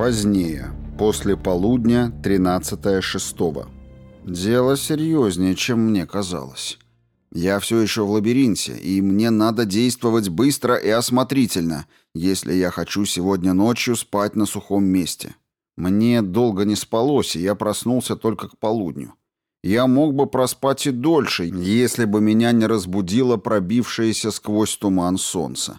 Позднее, после полудня 13.06. Дело серьезнее, чем мне казалось. Я все еще в лабиринте, и мне надо действовать быстро и осмотрительно, если я хочу сегодня ночью спать на сухом месте. Мне долго не спалось, и я проснулся только к полудню. Я мог бы проспать и дольше, если бы меня не разбудило пробившееся сквозь туман солнце.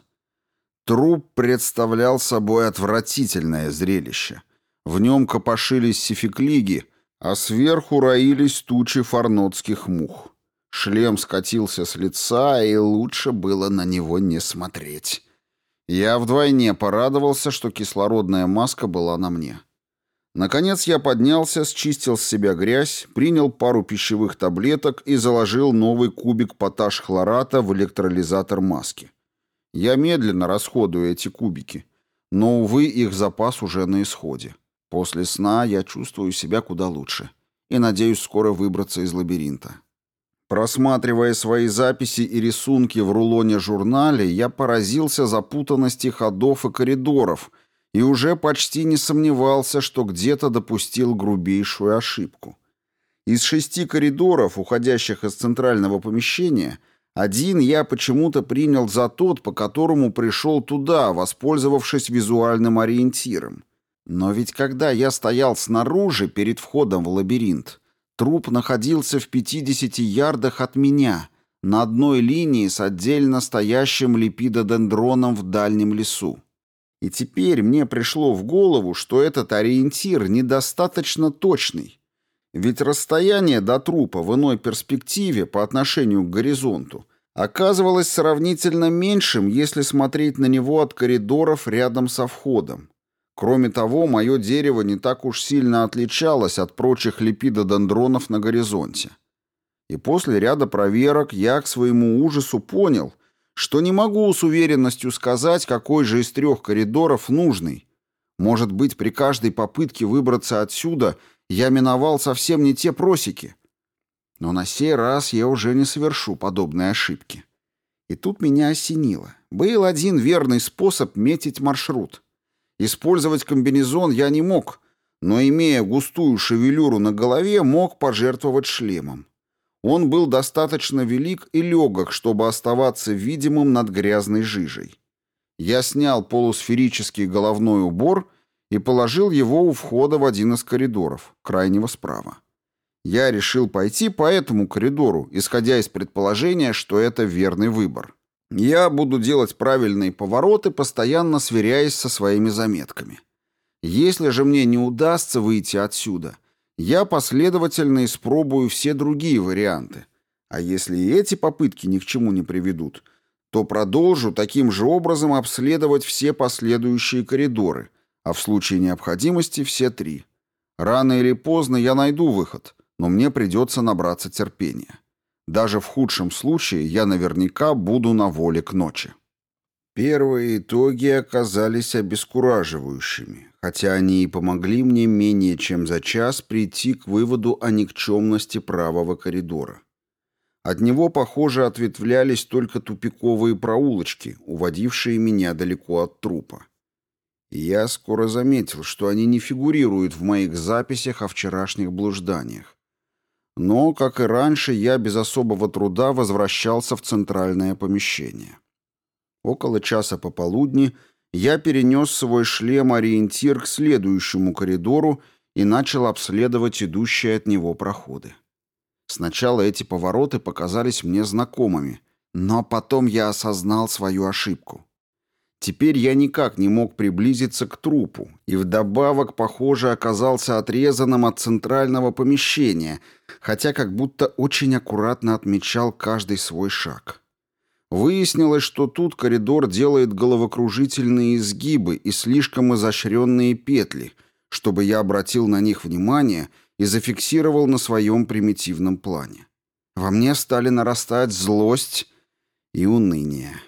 Труп представлял собой отвратительное зрелище. В нем копошились сификлиги, а сверху роились тучи фарнотских мух. Шлем скатился с лица, и лучше было на него не смотреть. Я вдвойне порадовался, что кислородная маска была на мне. Наконец я поднялся, счистил с себя грязь, принял пару пищевых таблеток и заложил новый кубик поташ хлората в электролизатор маски. Я медленно расходую эти кубики, но, увы, их запас уже на исходе. После сна я чувствую себя куда лучше и надеюсь скоро выбраться из лабиринта. Просматривая свои записи и рисунки в рулоне журнале, я поразился запутанности ходов и коридоров — и уже почти не сомневался, что где-то допустил грубейшую ошибку. Из шести коридоров, уходящих из центрального помещения, один я почему-то принял за тот, по которому пришел туда, воспользовавшись визуальным ориентиром. Но ведь когда я стоял снаружи, перед входом в лабиринт, труп находился в 50 ярдах от меня, на одной линии с отдельно стоящим липидодендроном в дальнем лесу. И теперь мне пришло в голову, что этот ориентир недостаточно точный. Ведь расстояние до трупа в иной перспективе по отношению к горизонту оказывалось сравнительно меньшим, если смотреть на него от коридоров рядом со входом. Кроме того, мое дерево не так уж сильно отличалось от прочих липидодендронов на горизонте. И после ряда проверок я к своему ужасу понял, что не могу с уверенностью сказать, какой же из трех коридоров нужный. Может быть, при каждой попытке выбраться отсюда я миновал совсем не те просеки. Но на сей раз я уже не совершу подобной ошибки. И тут меня осенило. Был один верный способ метить маршрут. Использовать комбинезон я не мог, но, имея густую шевелюру на голове, мог пожертвовать шлемом. Он был достаточно велик и легок, чтобы оставаться видимым над грязной жижей. Я снял полусферический головной убор и положил его у входа в один из коридоров, крайнего справа. Я решил пойти по этому коридору, исходя из предположения, что это верный выбор. Я буду делать правильные повороты, постоянно сверяясь со своими заметками. Если же мне не удастся выйти отсюда, я последовательно испробую все другие варианты. А если и эти попытки ни к чему не приведут, то продолжу таким же образом обследовать все последующие коридоры, а в случае необходимости все три. Рано или поздно я найду выход, но мне придется набраться терпения. Даже в худшем случае я наверняка буду на воле к ночи. Первые итоги оказались обескураживающими, хотя они и помогли мне менее чем за час прийти к выводу о никчемности правого коридора. От него, похоже, ответвлялись только тупиковые проулочки, уводившие меня далеко от трупа. Я скоро заметил, что они не фигурируют в моих записях о вчерашних блужданиях. Но, как и раньше, я без особого труда возвращался в центральное помещение. Около часа пополудни я перенес свой шлем-ориентир к следующему коридору и начал обследовать идущие от него проходы. Сначала эти повороты показались мне знакомыми, но потом я осознал свою ошибку. Теперь я никак не мог приблизиться к трупу, и вдобавок, похоже, оказался отрезанным от центрального помещения, хотя как будто очень аккуратно отмечал каждый свой шаг. Выяснилось, что тут коридор делает головокружительные изгибы и слишком изощренные петли, чтобы я обратил на них внимание и зафиксировал на своем примитивном плане. Во мне стали нарастать злость и уныние.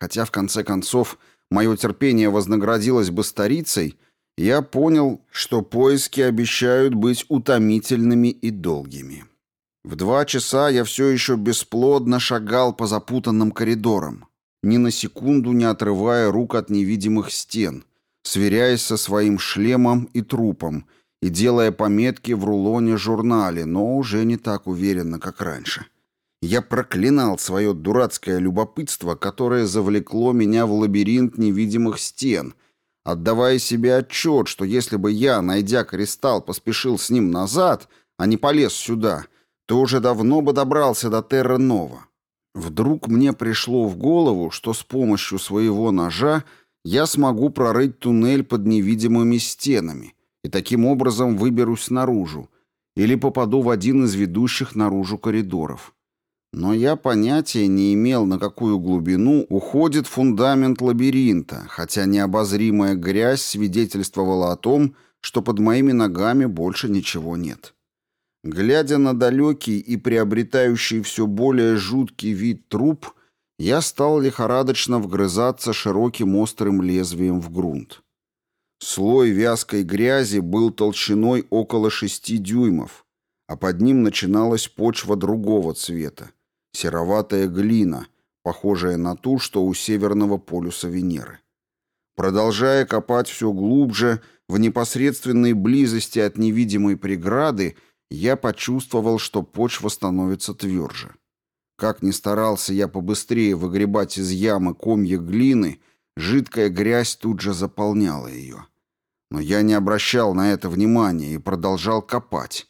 Хотя, в конце концов, мое терпение вознаградилось бы старицей, я понял, что поиски обещают быть утомительными и долгими. В два часа я все еще бесплодно шагал по запутанным коридорам, ни на секунду не отрывая рук от невидимых стен, сверяясь со своим шлемом и трупом и делая пометки в рулоне-журнале, но уже не так уверенно, как раньше. Я проклинал свое дурацкое любопытство, которое завлекло меня в лабиринт невидимых стен, отдавая себе отчет, что если бы я, найдя кристалл, поспешил с ним назад, а не полез сюда, то уже давно бы добрался до Терра-Нова. Вдруг мне пришло в голову, что с помощью своего ножа я смогу прорыть туннель под невидимыми стенами и таким образом выберусь наружу или попаду в один из ведущих наружу коридоров. Но я понятия не имел, на какую глубину уходит фундамент лабиринта, хотя необозримая грязь свидетельствовала о том, что под моими ногами больше ничего нет. Глядя на далекий и приобретающий все более жуткий вид труп, я стал лихорадочно вгрызаться широким острым лезвием в грунт. Слой вязкой грязи был толщиной около шести дюймов, а под ним начиналась почва другого цвета, сероватая глина, похожая на ту, что у северного полюса Венеры. Продолжая копать все глубже, в непосредственной близости от невидимой преграды, я почувствовал, что почва становится тверже. Как ни старался я побыстрее выгребать из ямы комья глины, жидкая грязь тут же заполняла ее. Но я не обращал на это внимания и продолжал копать.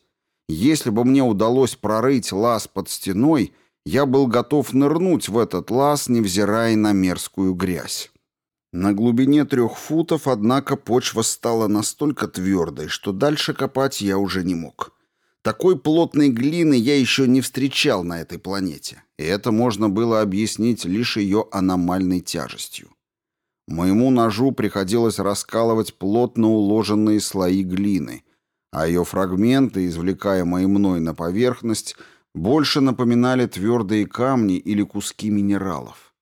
Если бы мне удалось прорыть лаз под стеной — я был готов нырнуть в этот лаз, невзирая на мерзкую грязь. На глубине трех футов, однако, почва стала настолько твердой, что дальше копать я уже не мог. Такой плотной глины я еще не встречал на этой планете, и это можно было объяснить лишь ее аномальной тяжестью. Моему ножу приходилось раскалывать плотно уложенные слои глины, а ее фрагменты, извлекаемые мной на поверхность, больше напоминали твердые камни или куски минералов.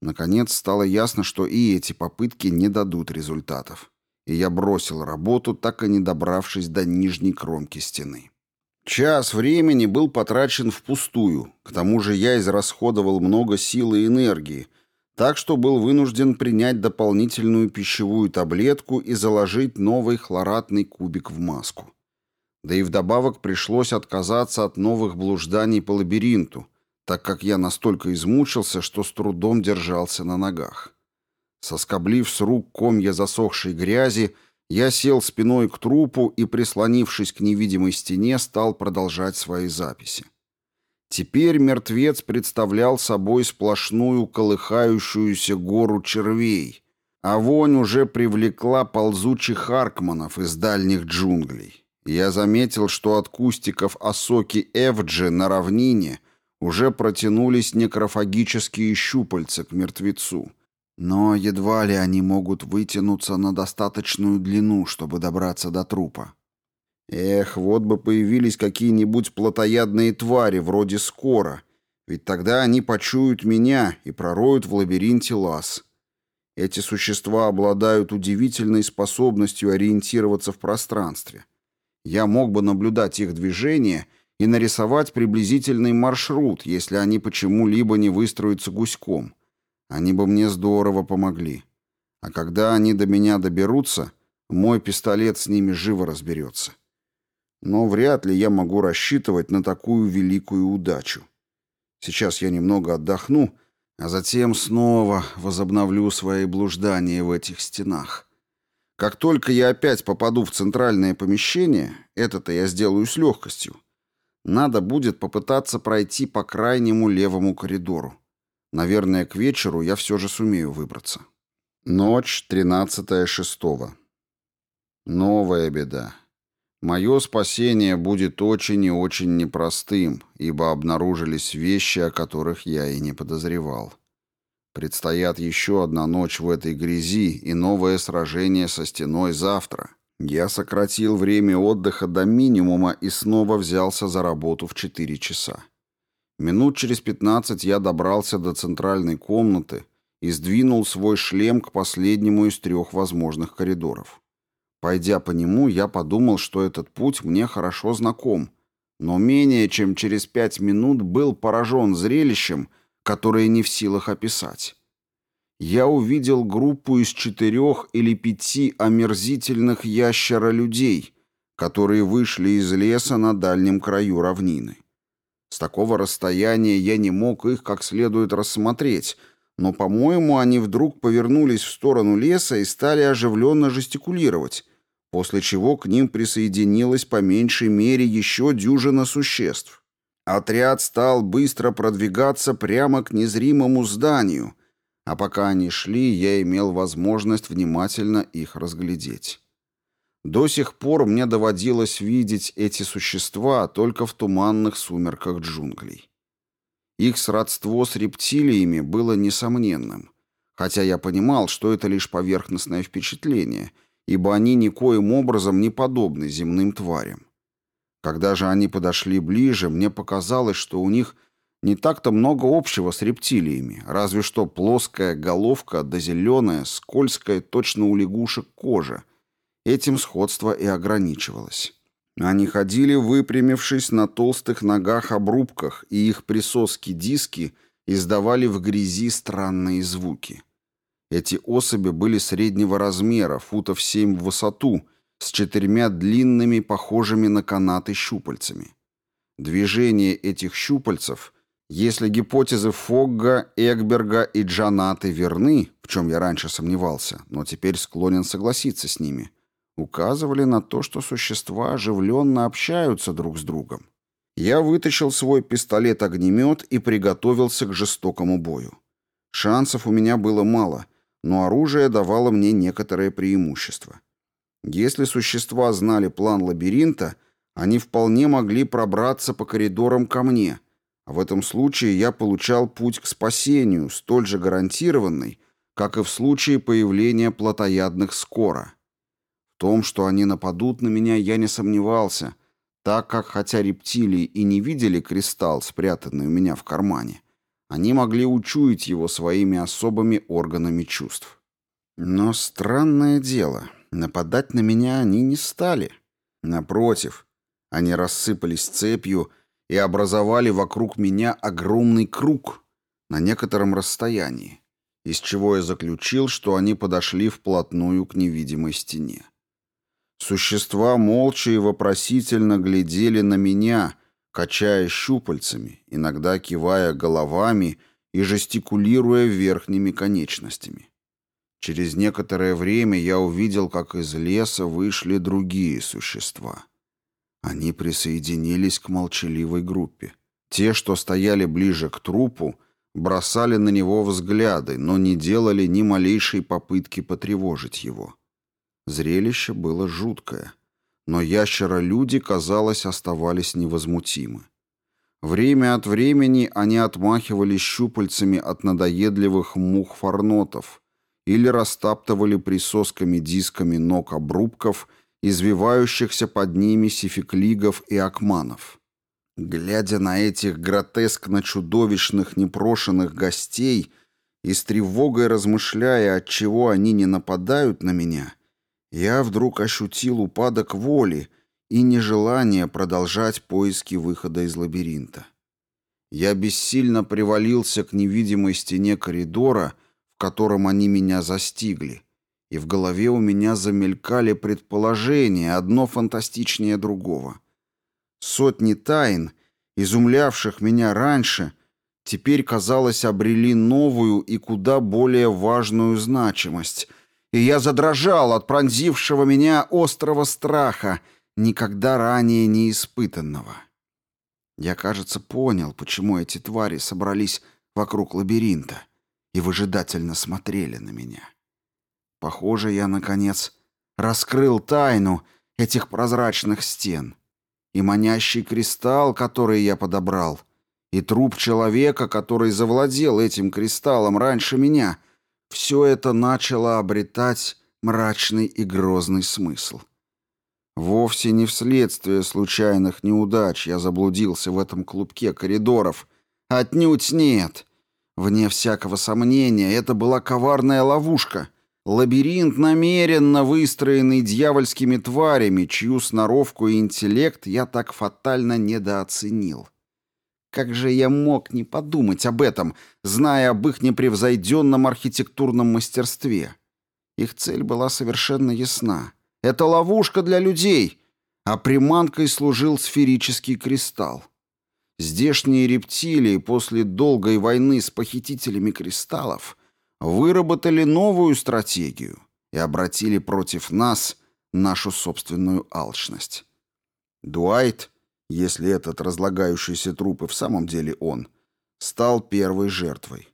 Наконец стало ясно, что и эти попытки не дадут результатов. И я бросил работу, так и не добравшись до нижней кромки стены. Час времени был потрачен впустую, к тому же я израсходовал много сил и энергии, так что был вынужден принять дополнительную пищевую таблетку и заложить новый хлоратный кубик в маску. Да и вдобавок пришлось отказаться от новых блужданий по лабиринту, так как я настолько измучился, что с трудом держался на ногах. Соскоблив с рук комья засохшей грязи, я сел спиной к трупу и, прислонившись к невидимой стене, стал продолжать свои записи. Теперь мертвец представлял собой сплошную колыхающуюся гору червей, а вонь уже привлекла ползучих аркманов из дальних джунглей. Я заметил, что от кустиков осоки Эвджи на равнине уже протянулись некрофагические щупальца к мертвецу. Но едва ли они могут вытянуться на достаточную длину, чтобы добраться до трупа. Эх, вот бы появились какие-нибудь плотоядные твари, вроде скора, ведь тогда они почуют меня и пророют в лабиринте лаз. Эти существа обладают удивительной способностью ориентироваться в пространстве — я мог бы наблюдать их движение и нарисовать приблизительный маршрут, если они почему-либо не выстроятся гуськом. Они бы мне здорово помогли. А когда они до меня доберутся, мой пистолет с ними живо разберется. Но вряд ли я могу рассчитывать на такую великую удачу. Сейчас я немного отдохну, а затем снова возобновлю свои блуждания в этих стенах. Как только я опять попаду в центральное помещение, это-то я сделаю с легкостью, надо будет попытаться пройти по крайнему левому коридору. Наверное, к вечеру я все же сумею выбраться. Ночь 13.06. Новая беда. Мое спасение будет очень и очень непростым, ибо обнаружились вещи, о которых я и не подозревал. Предстоят еще одна ночь в этой грязи и новое сражение со стеной завтра. Я сократил время отдыха до минимума и снова взялся за работу в 4 часа. Минут через 15 я добрался до центральной комнаты и сдвинул свой шлем к последнему из трех возможных коридоров. Пойдя по нему, я подумал, что этот путь мне хорошо знаком, но менее чем через пять минут был поражен зрелищем, которые не в силах описать. я увидел группу из четырех или пяти омерзительных ящера-людей, которые вышли из леса на дальнем краю равнины. С такого расстояния я не мог их как следует рассмотреть, но, по-моему, они вдруг повернулись в сторону леса и стали оживленно жестикулировать, после чего к ним присоединилась по меньшей мере еще дюжина существ. Отряд стал быстро продвигаться прямо к незримому зданию, а пока они шли, я имел возможность внимательно их разглядеть. До сих пор мне доводилось видеть эти существа только в туманных сумерках джунглей. Их сродство с рептилиями было несомненным, хотя я понимал, что это лишь поверхностное впечатление, ибо они никоим образом не подобны земным тварям. Когда же они подошли ближе, мне показалось, что у них не так-то много общего с рептилиями, разве что плоская головка да зеленая, скользкая, точно у лягушек кожа. Этим сходство и ограничивалось. Они ходили, выпрямившись на толстых ногах-обрубках, и их присоски-диски издавали в грязи странные звуки. Эти особи были среднего размера, футов семь в высоту, с четырьмя длинными, похожими на канаты щупальцами. Движение этих щупальцев, если гипотезы Фогга, Эгберга и Джанаты верны, в чем я раньше сомневался, но теперь склонен согласиться с ними, указывали на то, что существа оживленно общаются друг с другом. Я вытащил свой пистолет-огнемет и приготовился к жестокому бою. Шансов у меня было мало, но оружие давало мне некоторое преимущество. Если существа знали план лабиринта, они вполне могли пробраться по коридорам ко мне, а в этом случае я получал путь к спасению, столь же гарантированный, как и в случае появления плотоядных скоро. В том, что они нападут на меня, я не сомневался, так как, хотя рептилии и не видели кристалл, спрятанный у меня в кармане, они могли учуять его своими особыми органами чувств. Но странное дело, Нападать на меня они не стали. Напротив, они рассыпались цепью и образовали вокруг меня огромный круг на некотором расстоянии, из чего я заключил, что они подошли вплотную к невидимой стене. Существа молча и вопросительно глядели на меня, качая щупальцами, иногда кивая головами и жестикулируя верхними конечностями. Через некоторое время я увидел, как из леса вышли другие существа. Они присоединились к молчаливой группе. Те, что стояли ближе к трупу, бросали на него взгляды, но не делали ни малейшей попытки потревожить его. Зрелище было жуткое, но ящера-люди, казалось, оставались невозмутимы. Время от времени они отмахивались щупальцами от надоедливых мух-форнотов, или растаптывали присосками дисками ног обрубков, извивающихся под ними сификлигов и акманов. Глядя на этих гротескно-чудовищных непрошенных гостей и с тревогой размышляя, от чего они не нападают на меня, я вдруг ощутил упадок воли и нежелание продолжать поиски выхода из лабиринта. Я бессильно привалился к невидимой стене коридора, в котором они меня застигли, и в голове у меня замелькали предположения, одно фантастичнее другого. Сотни тайн, изумлявших меня раньше, теперь, казалось, обрели новую и куда более важную значимость, и я задрожал от пронзившего меня острого страха, никогда ранее не испытанного. Я, кажется, понял, почему эти твари собрались вокруг лабиринта и выжидательно смотрели на меня. Похоже, я, наконец, раскрыл тайну этих прозрачных стен. И манящий кристалл, который я подобрал, и труп человека, который завладел этим кристаллом раньше меня, все это начало обретать мрачный и грозный смысл. Вовсе не вследствие случайных неудач я заблудился в этом клубке коридоров. Отнюдь нет. Вне всякого сомнения, это была коварная ловушка. Лабиринт, намеренно выстроенный дьявольскими тварями, чью сноровку и интеллект я так фатально недооценил. Как же я мог не подумать об этом, зная об их непревзойденном архитектурном мастерстве? Их цель была совершенно ясна. Это ловушка для людей, а приманкой служил сферический кристалл. Здешние рептилии после долгой войны с похитителями кристаллов выработали новую стратегию и обратили против нас нашу собственную алчность. Дуайт, если этот разлагающийся труп и в самом деле он, стал первой жертвой.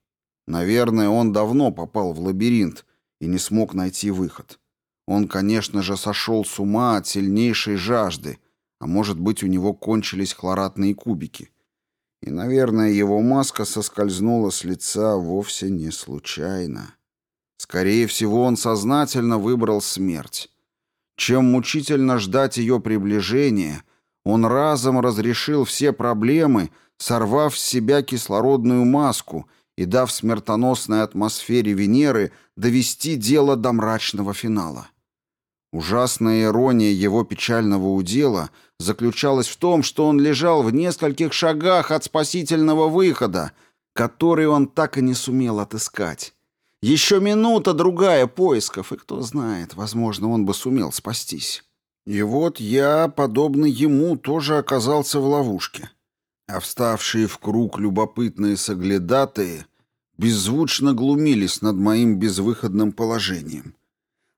Наверное, он давно попал в лабиринт и не смог найти выход. Он, конечно же, сошел с ума от сильнейшей жажды, а может быть, у него кончились хлоратные кубики. И, наверное, его маска соскользнула с лица вовсе не случайно. Скорее всего, он сознательно выбрал смерть. Чем мучительно ждать ее приближения, он разом разрешил все проблемы, сорвав с себя кислородную маску и дав смертоносной атмосфере Венеры довести дело до мрачного финала. Ужасная ирония его печального удела заключалась в том, что он лежал в нескольких шагах от спасительного выхода, который он так и не сумел отыскать. Еще минута другая поисков, и кто знает, возможно, он бы сумел спастись. И вот я, подобно ему, тоже оказался в ловушке. А вставшие в круг любопытные соглядатые беззвучно глумились над моим безвыходным положением.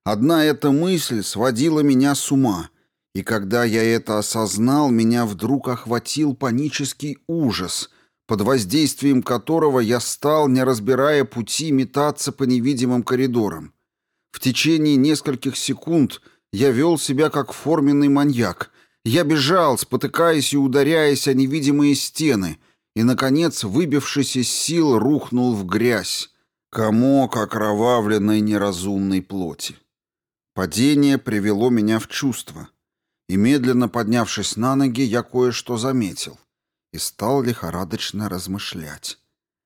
Одна эта мысль сводила меня с ума, и когда я это осознал, меня вдруг охватил панический ужас, под воздействием которого я стал, не разбирая пути, метаться по невидимым коридорам. В течение нескольких секунд я вел себя как форменный маньяк. Я бежал, спотыкаясь и ударяясь о невидимые стены, и, наконец, выбившись из сил, рухнул в грязь, комок окровавленной неразумной плоти. Падение привело меня в чувство, и, медленно поднявшись на ноги, я кое-что заметил и стал лихорадочно размышлять.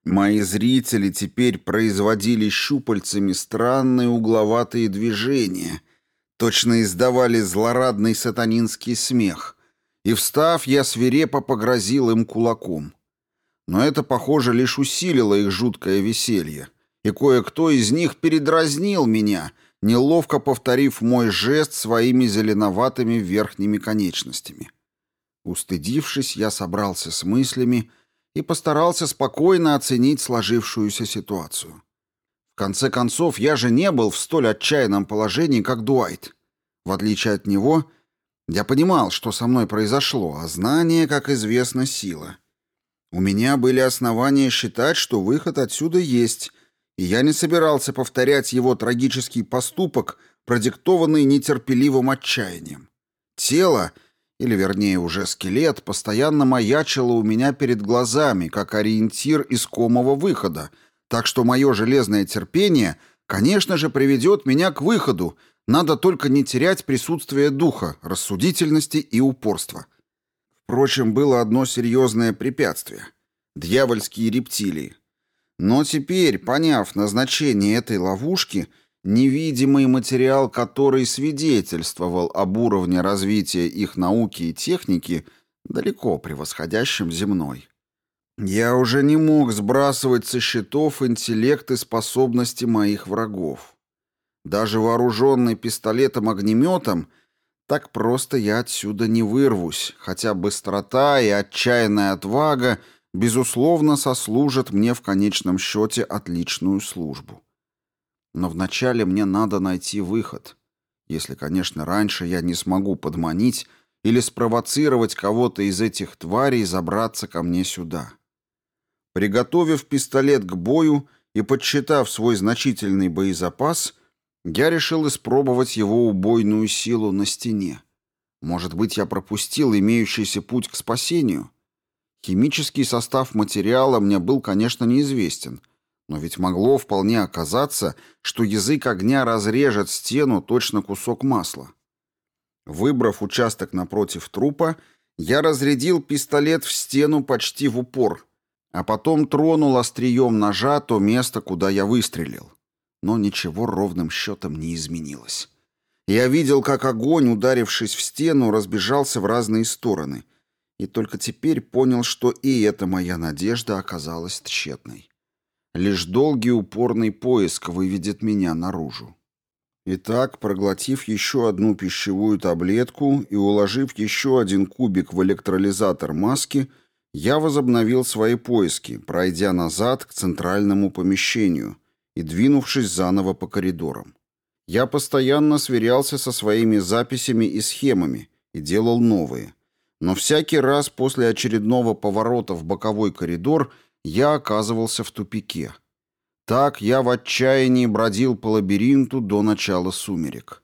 Мои зрители теперь производили щупальцами странные угловатые движения, точно издавали злорадный сатанинский смех, и, встав, я свирепо погрозил им кулаком. Но это, похоже, лишь усилило их жуткое веселье, и кое-кто из них передразнил меня — неловко повторив мой жест своими зеленоватыми верхними конечностями. Устыдившись, я собрался с мыслями и постарался спокойно оценить сложившуюся ситуацию. В конце концов, я же не был в столь отчаянном положении, как Дуайт. В отличие от него, я понимал, что со мной произошло, а знание, как известно, сила. У меня были основания считать, что выход отсюда есть, и я не собирался повторять его трагический поступок, продиктованный нетерпеливым отчаянием. Тело, или вернее уже скелет, постоянно маячило у меня перед глазами, как ориентир искомого выхода, так что мое железное терпение, конечно же, приведет меня к выходу, надо только не терять присутствие духа, рассудительности и упорства. Впрочем, было одно серьезное препятствие — дьявольские рептилии. Но теперь, поняв назначение этой ловушки, невидимый материал, который свидетельствовал об уровне развития их науки и техники, далеко превосходящем земной. Я уже не мог сбрасывать со счетов интеллект и способности моих врагов. Даже вооруженный пистолетом-огнеметом, так просто я отсюда не вырвусь, хотя быстрота и отчаянная отвага — безусловно, сослужат мне в конечном счете отличную службу. Но вначале мне надо найти выход, если, конечно, раньше я не смогу подманить или спровоцировать кого-то из этих тварей забраться ко мне сюда. Приготовив пистолет к бою и подсчитав свой значительный боезапас, я решил испробовать его убойную силу на стене. Может быть, я пропустил имеющийся путь к спасению — Химический состав материала мне был, конечно, неизвестен, но ведь могло вполне оказаться, что язык огня разрежет стену точно кусок масла. Выбрав участок напротив трупа, я разрядил пистолет в стену почти в упор, а потом тронул острием ножа то место, куда я выстрелил. Но ничего ровным счетом не изменилось. Я видел, как огонь, ударившись в стену, разбежался в разные стороны — и только теперь понял, что и эта моя надежда оказалась тщетной. Лишь долгий упорный поиск выведет меня наружу. Итак, проглотив еще одну пищевую таблетку и уложив еще один кубик в электролизатор маски, я возобновил свои поиски, пройдя назад к центральному помещению и двинувшись заново по коридорам. Я постоянно сверялся со своими записями и схемами и делал новые. Но всякий раз после очередного поворота в боковой коридор я оказывался в тупике. Так я в отчаянии бродил по лабиринту до начала сумерек.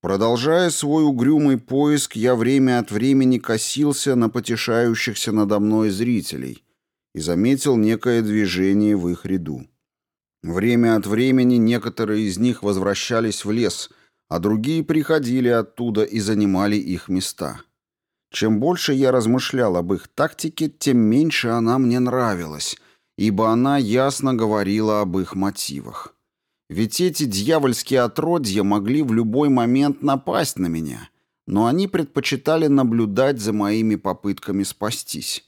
Продолжая свой угрюмый поиск, я время от времени косился на потешающихся надо мной зрителей и заметил некое движение в их ряду. Время от времени некоторые из них возвращались в лес, а другие приходили оттуда и занимали их места. Чем больше я размышлял об их тактике, тем меньше она мне нравилась, ибо она ясно говорила об их мотивах. Ведь эти дьявольские отродья могли в любой момент напасть на меня, но они предпочитали наблюдать за моими попытками спастись.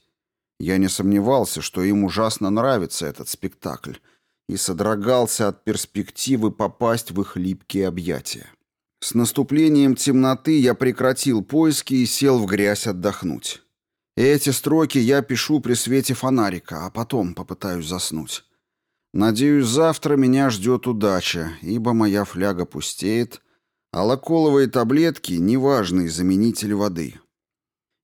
Я не сомневался, что им ужасно нравится этот спектакль, и содрогался от перспективы попасть в их липкие объятия. С наступлением темноты я прекратил поиски и сел в грязь отдохнуть. Эти строки я пишу при свете фонарика, а потом попытаюсь заснуть. Надеюсь, завтра меня ждет удача, ибо моя фляга пустеет, а лаколовые таблетки — неважный заменитель воды.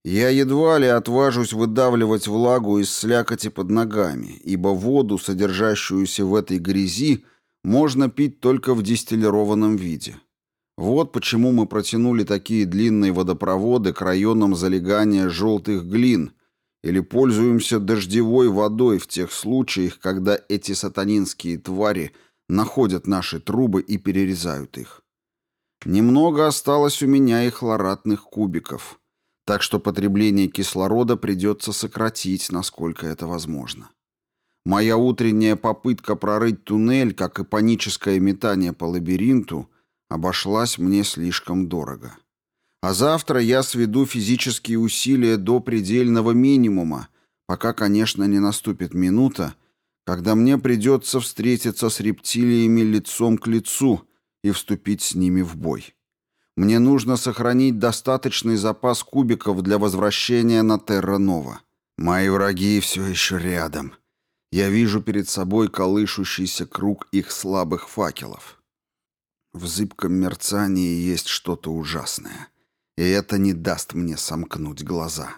Я едва ли отважусь выдавливать влагу из слякоти под ногами, ибо воду, содержащуюся в этой грязи, можно пить только в дистиллированном виде. Вот почему мы протянули такие длинные водопроводы к районам залегания желтых глин, или пользуемся дождевой водой в тех случаях, когда эти сатанинские твари находят наши трубы и перерезают их. Немного осталось у меня и хлоратных кубиков, так что потребление кислорода придется сократить, насколько это возможно. Моя утренняя попытка прорыть туннель, как и паническое метание по лабиринту, обошлась мне слишком дорого. А завтра я сведу физические усилия до предельного минимума, пока, конечно, не наступит минута, когда мне придется встретиться с рептилиями лицом к лицу и вступить с ними в бой. Мне нужно сохранить достаточный запас кубиков для возвращения на Терра-Нова. Мои враги все еще рядом. Я вижу перед собой колышущийся круг их слабых факелов. В зыбком мерцании есть что-то ужасное — и это не даст мне сомкнуть глаза.